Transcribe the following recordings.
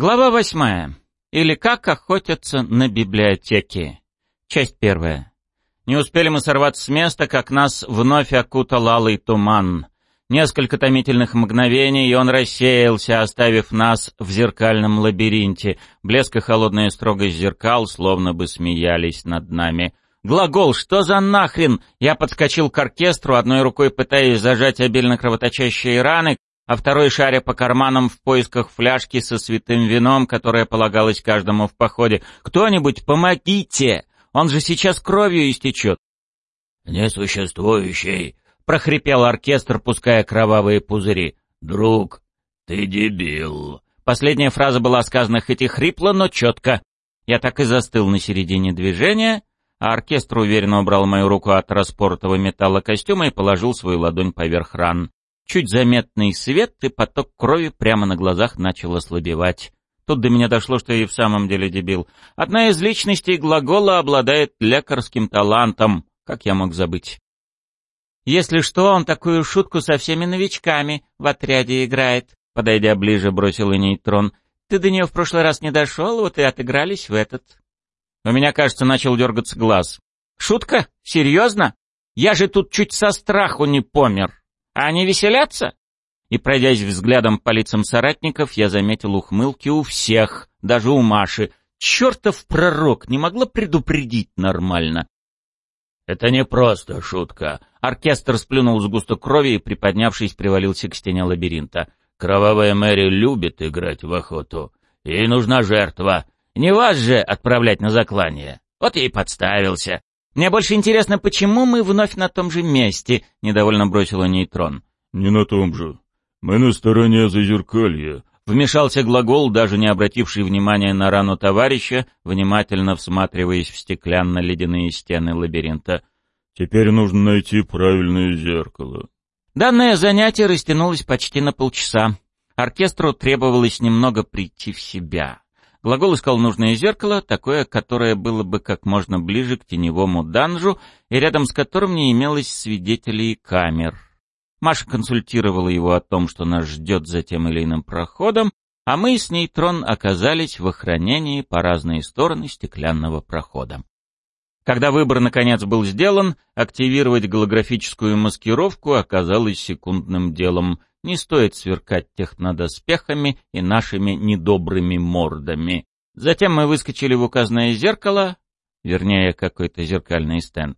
Глава восьмая. Или как охотятся на библиотеки. Часть первая. Не успели мы сорваться с места, как нас вновь окутал алый туман. Несколько томительных мгновений, и он рассеялся, оставив нас в зеркальном лабиринте. Блеск и холодная строгость зеркал словно бы смеялись над нами. Глагол «Что за нахрен?» Я подскочил к оркестру, одной рукой пытаясь зажать обильно кровоточащие раны, а второй шаря по карманам в поисках фляжки со святым вином, которое полагалось каждому в походе. «Кто-нибудь, помогите! Он же сейчас кровью истечет!» «Несуществующий!» — прохрипел оркестр, пуская кровавые пузыри. «Друг, ты дебил!» Последняя фраза была сказана хоть и хрипло, но четко. Я так и застыл на середине движения, а оркестр уверенно убрал мою руку от распортого металла костюма и положил свою ладонь поверх ран. Чуть заметный свет, и поток крови прямо на глазах начал ослабевать. Тут до меня дошло, что я и в самом деле дебил. Одна из личностей глагола обладает лекарским талантом. Как я мог забыть? Если что, он такую шутку со всеми новичками в отряде играет. Подойдя ближе, бросил и нейтрон. Ты до нее в прошлый раз не дошел, вот и отыгрались в этот. У меня, кажется, начал дергаться глаз. Шутка? Серьезно? Я же тут чуть со страху не помер. А они веселятся? И, пройдясь взглядом по лицам соратников, я заметил ухмылки у всех, даже у Маши. Чертов пророк не могла предупредить нормально. «Это не просто шутка». Оркестр сплюнул с густой крови и, приподнявшись, привалился к стене лабиринта. «Кровавая Мэри любит играть в охоту. Ей нужна жертва. Не вас же отправлять на заклание. Вот и подставился. Мне больше интересно, почему мы вновь на том же месте, недовольно бросила нейтрон. Не на том же. Мы на стороне зазеркалья. Вмешался глагол, даже не обративший внимания на рану товарища, внимательно всматриваясь в стеклянно-ледяные стены лабиринта. Теперь нужно найти правильное зеркало. Данное занятие растянулось почти на полчаса. Оркестру требовалось немного прийти в себя. Глагол искал нужное зеркало, такое, которое было бы как можно ближе к теневому данжу и рядом с которым не имелось свидетелей камер. Маша консультировала его о том, что нас ждет за тем или иным проходом, а мы с нейтрон оказались в охранении по разные стороны стеклянного прохода. Когда выбор наконец был сделан, активировать голографическую маскировку оказалось секундным делом — не стоит сверкать технодоспехами и нашими недобрыми мордами. Затем мы выскочили в указанное зеркало, вернее, какой-то зеркальный стенд.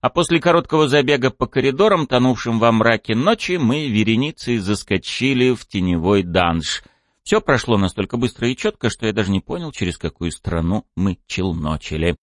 А после короткого забега по коридорам, тонувшим во мраке ночи, мы вереницей заскочили в теневой данж. Все прошло настолько быстро и четко, что я даже не понял, через какую страну мы челночили.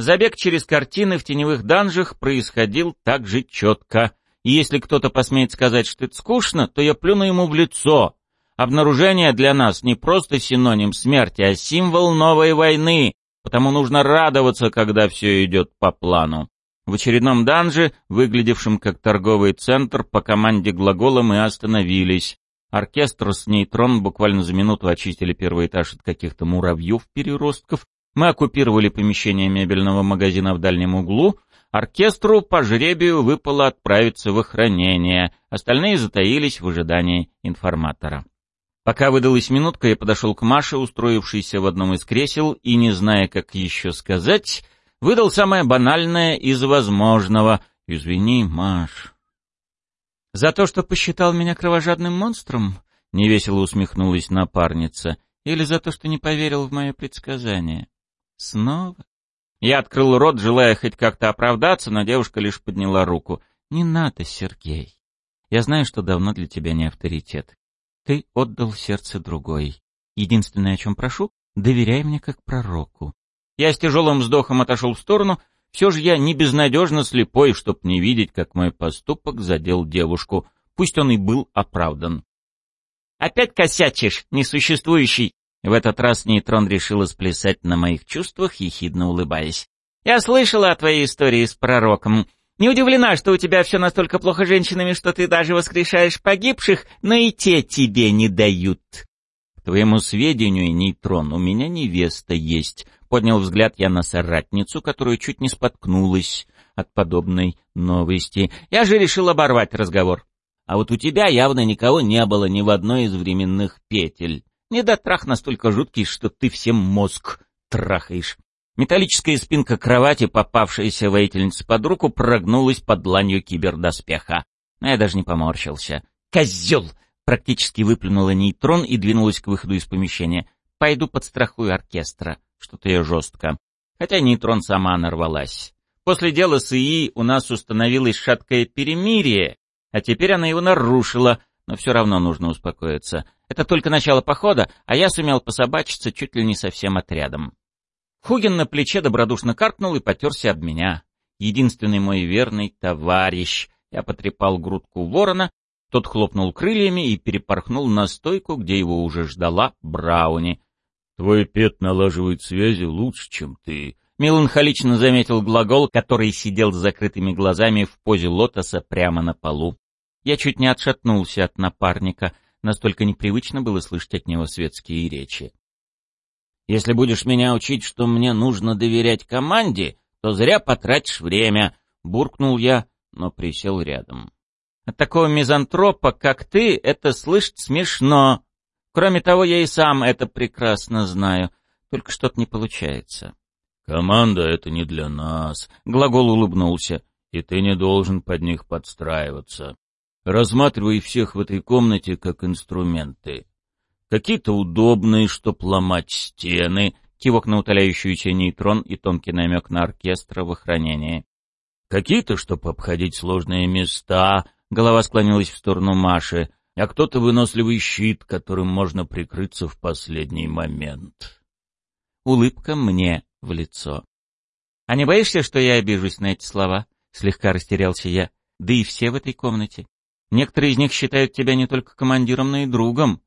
Забег через картины в теневых данжах происходил так же четко. И если кто-то посмеет сказать, что это скучно, то я плюну ему в лицо. Обнаружение для нас не просто синоним смерти, а символ новой войны, потому нужно радоваться, когда все идет по плану. В очередном данже, выглядевшем как торговый центр, по команде глагола мы остановились. Оркестр с нейтрон буквально за минуту очистили первый этаж от каких-то муравьев-переростков. Мы оккупировали помещение мебельного магазина в дальнем углу, Оркестру по жребию выпало отправиться в охранение, остальные затаились в ожидании информатора. Пока выдалась минутка, я подошел к Маше, устроившейся в одном из кресел, и, не зная, как еще сказать, выдал самое банальное из возможного. «Извини, Маш». «За то, что посчитал меня кровожадным монстром?» — невесело усмехнулась напарница. «Или за то, что не поверил в мое предсказание?» «Снова?» Я открыл рот, желая хоть как-то оправдаться, но девушка лишь подняла руку. «Не надо, Сергей. Я знаю, что давно для тебя не авторитет. Ты отдал сердце другой. Единственное, о чем прошу, доверяй мне как пророку». Я с тяжелым вздохом отошел в сторону. Все же я не безнадежно слепой, чтоб не видеть, как мой поступок задел девушку. Пусть он и был оправдан. «Опять косячишь, несуществующий!» В этот раз нейтрон решила сплясать на моих чувствах, ехидно улыбаясь. «Я слышала о твоей истории с пророком. Не удивлена, что у тебя все настолько плохо женщинами, что ты даже воскрешаешь погибших, но и те тебе не дают». «К твоему сведению, нейтрон, у меня невеста есть», — поднял взгляд я на соратницу, которая чуть не споткнулась от подобной новости. «Я же решил оборвать разговор. А вот у тебя явно никого не было ни в одной из временных петель». Недотрах настолько жуткий, что ты всем мозг трахаешь. Металлическая спинка кровати, попавшаяся воительнице под руку, прогнулась под ланью кибердоспеха. Но я даже не поморщился. «Козел!» — практически выплюнула нейтрон и двинулась к выходу из помещения. «Пойду подстрахую оркестра». Что-то я жестко. Хотя нейтрон сама нарвалась. После дела с ИИ у нас установилось шаткое перемирие, а теперь она его нарушила, но все равно нужно успокоиться. Это только начало похода, а я сумел пособачиться чуть ли не со всем отрядом. Хугин на плече добродушно каркнул и потерся об меня. Единственный мой верный товарищ. Я потрепал грудку ворона, тот хлопнул крыльями и перепорхнул на стойку, где его уже ждала Брауни. «Твой пет налаживает связи лучше, чем ты», — меланхолично заметил глагол, который сидел с закрытыми глазами в позе лотоса прямо на полу. Я чуть не отшатнулся от напарника, настолько непривычно было слышать от него светские речи. Если будешь меня учить, что мне нужно доверять команде, то зря потратишь время», — буркнул я, но присел рядом. «От такого мизантропа, как ты, это слышать смешно. Кроме того, я и сам это прекрасно знаю. Только что-то не получается». «Команда — это не для нас», — глагол улыбнулся, — «и ты не должен под них подстраиваться. Рассматривай всех в этой комнате как инструменты. Какие-то удобные, чтоб ломать стены, кивок на утоляющуюся нейтрон и тонкий намек на оркестр в охранении. Какие-то, чтоб обходить сложные места, голова склонилась в сторону Маши, а кто-то выносливый щит, которым можно прикрыться в последний момент. Улыбка мне в лицо. «А не боишься, что я обижусь на эти слова?» — слегка растерялся я. «Да и все в этой комнате. Некоторые из них считают тебя не только командиром, но и другом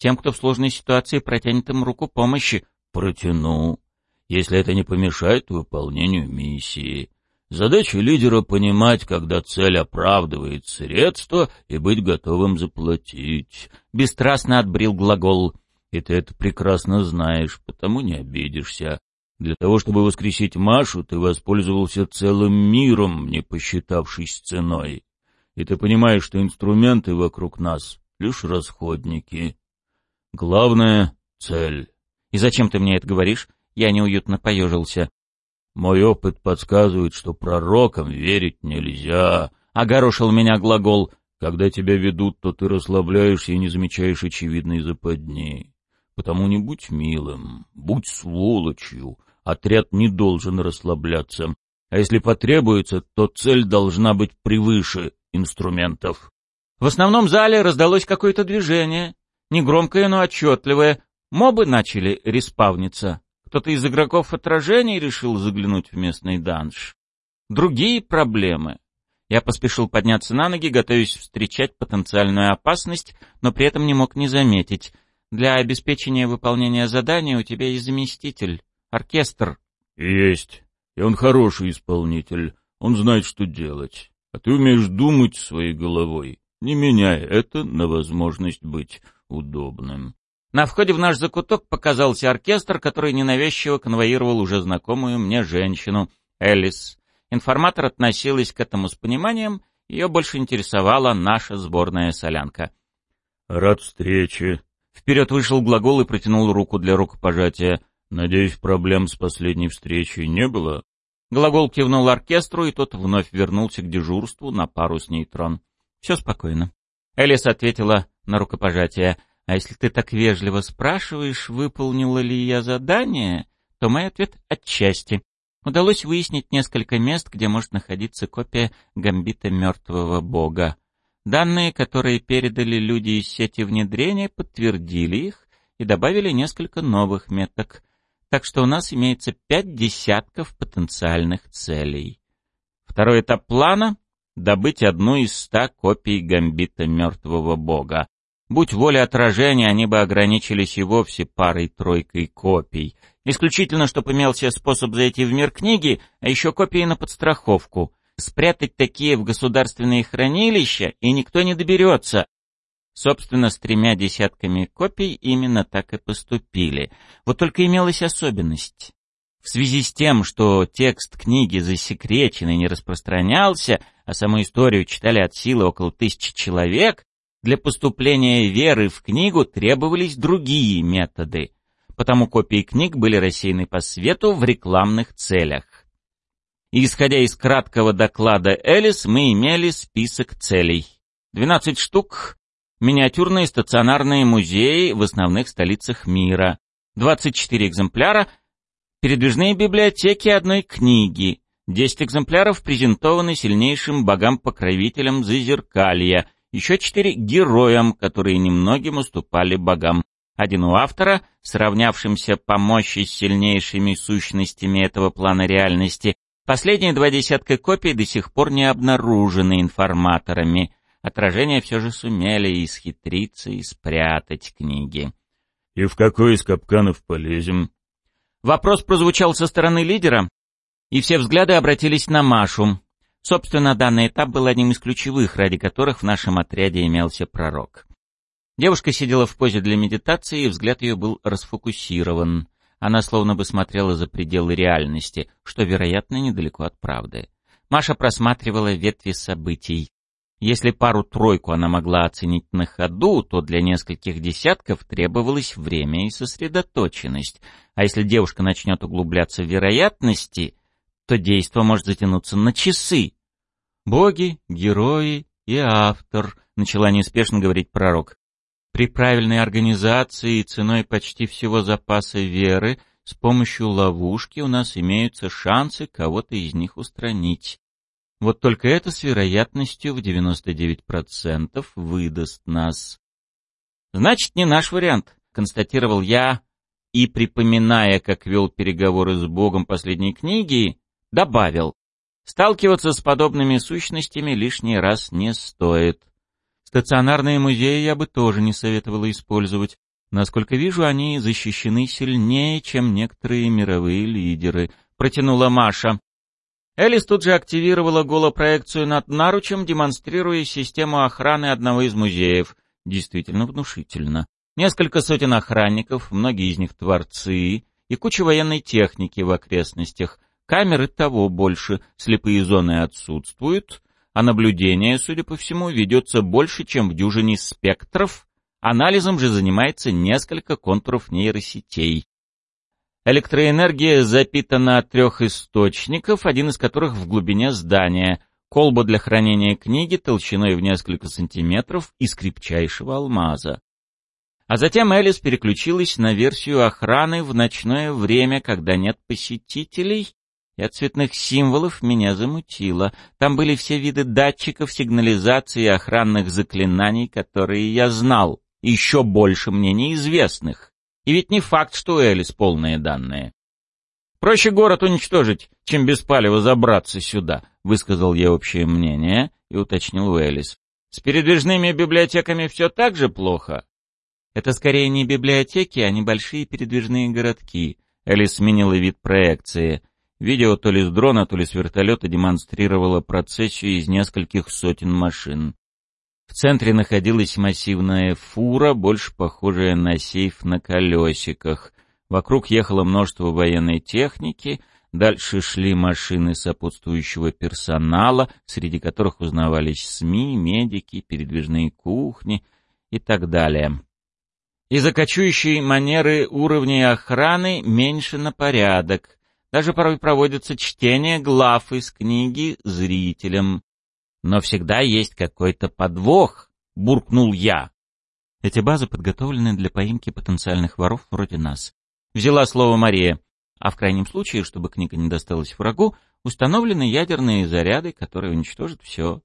тем, кто в сложной ситуации протянет им руку помощи. Протяну, если это не помешает выполнению миссии. Задача лидера — понимать, когда цель оправдывает средства и быть готовым заплатить. Бесстрастно отбрил глагол. И ты это прекрасно знаешь, потому не обидишься. Для того, чтобы воскресить Машу, ты воспользовался целым миром, не посчитавшись ценой. И ты понимаешь, что инструменты вокруг нас — лишь расходники. Главное — цель. И зачем ты мне это говоришь? Я неуютно поежился. Мой опыт подсказывает, что пророкам верить нельзя. Огорошил меня глагол. Когда тебя ведут, то ты расслабляешься и не замечаешь очевидной западни. Потому не будь милым, будь сволочью. Отряд не должен расслабляться. А если потребуется, то цель должна быть превыше инструментов. В основном зале раздалось какое-то движение. Негромкое, но отчетливое. Мобы начали респавниться. Кто-то из игроков отражений решил заглянуть в местный данж. Другие проблемы. Я поспешил подняться на ноги, готовясь встречать потенциальную опасность, но при этом не мог не заметить. Для обеспечения выполнения задания у тебя есть заместитель, оркестр. Есть. И он хороший исполнитель. Он знает, что делать. А ты умеешь думать своей головой. Не меняй это на возможность быть удобным. На входе в наш закуток показался оркестр, который ненавязчиво конвоировал уже знакомую мне женщину, Элис. Информатор относилась к этому с пониманием, ее больше интересовала наша сборная солянка. «Рад встрече». Вперед вышел глагол и протянул руку для рукопожатия. «Надеюсь, проблем с последней встречей не было?» Глагол кивнул оркестру, и тот вновь вернулся к дежурству на пару с нейтрон. «Все спокойно». Элис ответила на рукопожатие. «А если ты так вежливо спрашиваешь, выполнила ли я задание, то мой ответ — отчасти. Удалось выяснить несколько мест, где может находиться копия гамбита мертвого бога. Данные, которые передали люди из сети внедрения, подтвердили их и добавили несколько новых меток. Так что у нас имеется пять десятков потенциальных целей. Второй этап плана добыть одну из ста копий гамбита мертвого бога. Будь воля отражения, они бы ограничились и вовсе парой-тройкой копий. Исключительно, чтобы имелся способ зайти в мир книги, а еще копии на подстраховку. Спрятать такие в государственные хранилища, и никто не доберется. Собственно, с тремя десятками копий именно так и поступили. Вот только имелась особенность. В связи с тем, что текст книги засекречен и не распространялся, а саму историю читали от силы около тысячи человек, Для поступления веры в книгу требовались другие методы, потому копии книг были рассеяны по свету в рекламных целях. И, исходя из краткого доклада Элис, мы имели список целей. 12 штук — миниатюрные стационарные музеи в основных столицах мира, 24 экземпляра — передвижные библиотеки одной книги, 10 экземпляров презентованы сильнейшим богам-покровителям Зазеркалья, еще 4 — героям, которые немногим уступали богам. Один у автора, сравнявшимся по мощи с сильнейшими сущностями этого плана реальности. Последние два десятка копий до сих пор не обнаружены информаторами. Отражения все же сумели исхитриться и спрятать книги. «И в какой из капканов полезем?» Вопрос прозвучал со стороны лидера, и все взгляды обратились на Машу. Собственно, данный этап был одним из ключевых, ради которых в нашем отряде имелся пророк. Девушка сидела в позе для медитации, и взгляд ее был расфокусирован. Она словно бы смотрела за пределы реальности, что, вероятно, недалеко от правды. Маша просматривала ветви событий. Если пару-тройку она могла оценить на ходу, то для нескольких десятков требовалось время и сосредоточенность. А если девушка начнет углубляться в вероятности, то действо может затянуться на часы. «Боги, герои и автор», — начала неспешно говорить пророк. «При правильной организации и ценой почти всего запаса веры с помощью ловушки у нас имеются шансы кого-то из них устранить. Вот только это с вероятностью в 99% выдаст нас. Значит, не наш вариант, констатировал я, и, припоминая, как вел переговоры с Богом последней книги, добавил, сталкиваться с подобными сущностями лишний раз не стоит. Стационарные музеи я бы тоже не советовала использовать. Насколько вижу, они защищены сильнее, чем некоторые мировые лидеры, протянула Маша. Элис тут же активировала голопроекцию над наручем, демонстрируя систему охраны одного из музеев. Действительно внушительно. Несколько сотен охранников, многие из них творцы, и куча военной техники в окрестностях — Камеры того больше, слепые зоны отсутствуют, а наблюдение, судя по всему, ведется больше, чем в дюжине спектров, анализом же занимается несколько контуров нейросетей. Электроэнергия запитана от трех источников, один из которых в глубине здания, колба для хранения книги толщиной в несколько сантиметров из крепчайшего алмаза. А затем Элис переключилась на версию охраны в ночное время, когда нет посетителей, и от цветных символов меня замутило. Там были все виды датчиков, сигнализации и охранных заклинаний, которые я знал, еще больше мне неизвестных. И ведь не факт, что Элис полные данные. «Проще город уничтожить, чем без палева забраться сюда», — высказал я общее мнение и уточнил Элис. «С передвижными библиотеками все так же плохо?» «Это скорее не библиотеки, а небольшие передвижные городки», — Элис сменила вид проекции. Видео то ли с дрона, то ли с вертолета демонстрировало процессию из нескольких сотен машин. В центре находилась массивная фура, больше похожая на сейф на колесиках. Вокруг ехало множество военной техники, дальше шли машины сопутствующего персонала, среди которых узнавались СМИ, медики, передвижные кухни и так далее. Из-за кочующей манеры уровней охраны меньше на порядок — даже порой проводится чтение глав из книги зрителям. Но всегда есть какой-то подвох, буркнул я. Эти базы подготовлены для поимки потенциальных воров вроде нас. Взяла слово Мария. А в крайнем случае, чтобы книга не досталась врагу, установлены ядерные заряды, которые уничтожат все.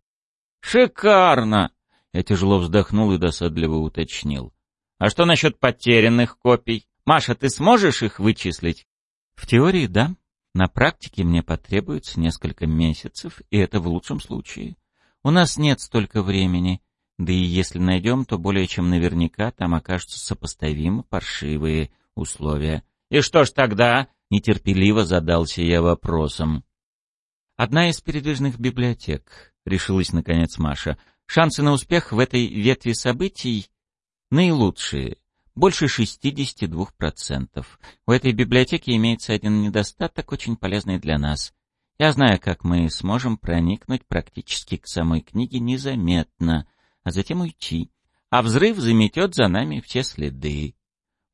Шикарно! Я тяжело вздохнул и досадливо уточнил. А что насчет потерянных копий? Маша, ты сможешь их вычислить? В теории, да. На практике мне потребуется несколько месяцев, и это в лучшем случае. У нас нет столько времени, да и если найдем, то более чем наверняка там окажутся сопоставимо паршивые условия. И что ж тогда? Нетерпеливо задался я вопросом. Одна из передвижных библиотек, решилась наконец Маша. Шансы на успех в этой ветви событий наилучшие больше 62%. У этой библиотеки имеется один недостаток, очень полезный для нас. Я знаю, как мы сможем проникнуть практически к самой книге незаметно, а затем уйти. а взрыв заметет за нами все следы.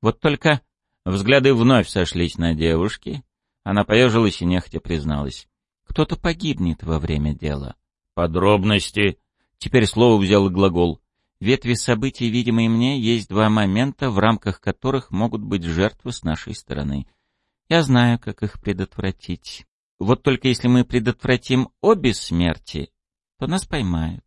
Вот только взгляды вновь сошлись на девушке. Она поежилась и нехотя призналась. Кто-то погибнет во время дела. Подробности. Теперь слово взял и глагол. Ветви событий, видимые мне, есть два момента, в рамках которых могут быть жертвы с нашей стороны. Я знаю, как их предотвратить. Вот только если мы предотвратим обе смерти, то нас поймают.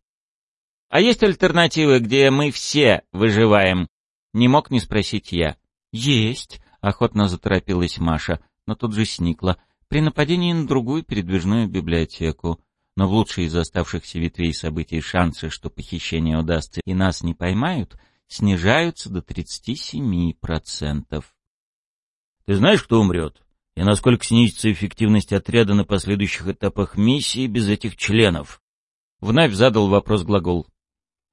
А есть альтернативы, где мы все выживаем? Не мог не спросить я. Есть, охотно заторопилась Маша, но тут же сникла. При нападении на другую передвижную библиотеку. Но в лучшей из оставшихся ветвей событий шансы, что похищение удастся и нас не поймают, снижаются до 37%. Ты знаешь, кто умрет? И насколько снизится эффективность отряда на последующих этапах миссии без этих членов? Вновь задал вопрос глагол.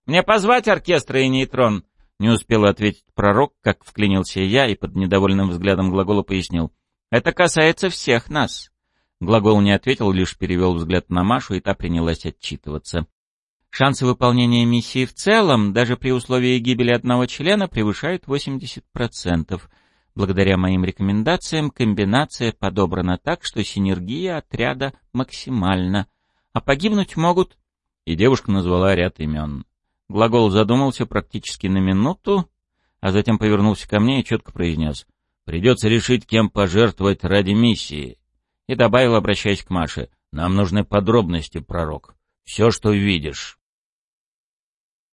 «Мне позвать оркестра и нейтрон?» Не успел ответить пророк, как вклинился я и под недовольным взглядом глагола пояснил. «Это касается всех нас». Глагол не ответил, лишь перевел взгляд на Машу, и та принялась отчитываться. Шансы выполнения миссии в целом, даже при условии гибели одного члена, превышают 80%. Благодаря моим рекомендациям комбинация подобрана так, что синергия отряда максимальна. А погибнуть могут... И девушка назвала ряд имен. Глагол задумался практически на минуту, а затем повернулся ко мне и четко произнес. «Придется решить, кем пожертвовать ради миссии». И добавил, обращаясь к Маше. «Нам нужны подробности, пророк. Все, что видишь».